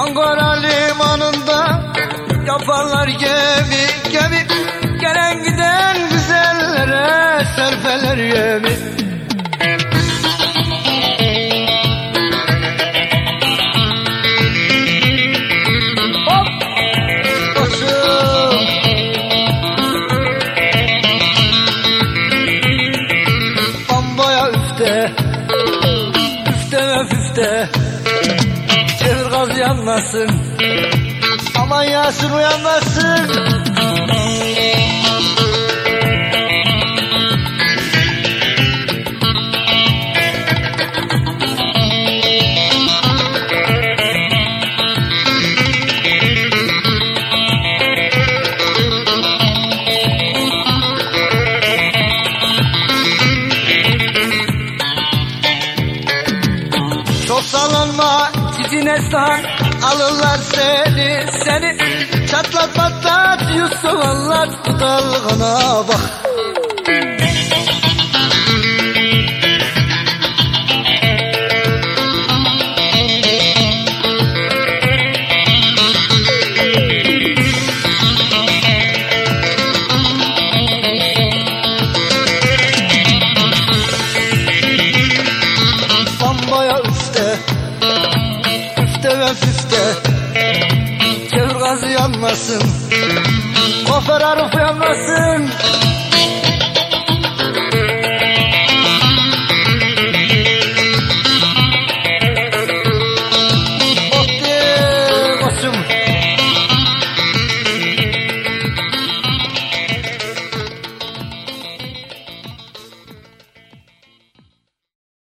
Ankara limanında yaparlar gemi gemi. Gelen giden güzellere serpeler yemi. Hop! Başım Bambaya üfte. Üfte ve füfte uyanmasın. Aman Yasin uyanmasın Sallanma tipine san Alırlar seni seni. Çatlat patlat Yusuf anlat Bu dalgana bak. Bambaya üfte Füfte Çevir gazı yanmasın. Kofer yanmasın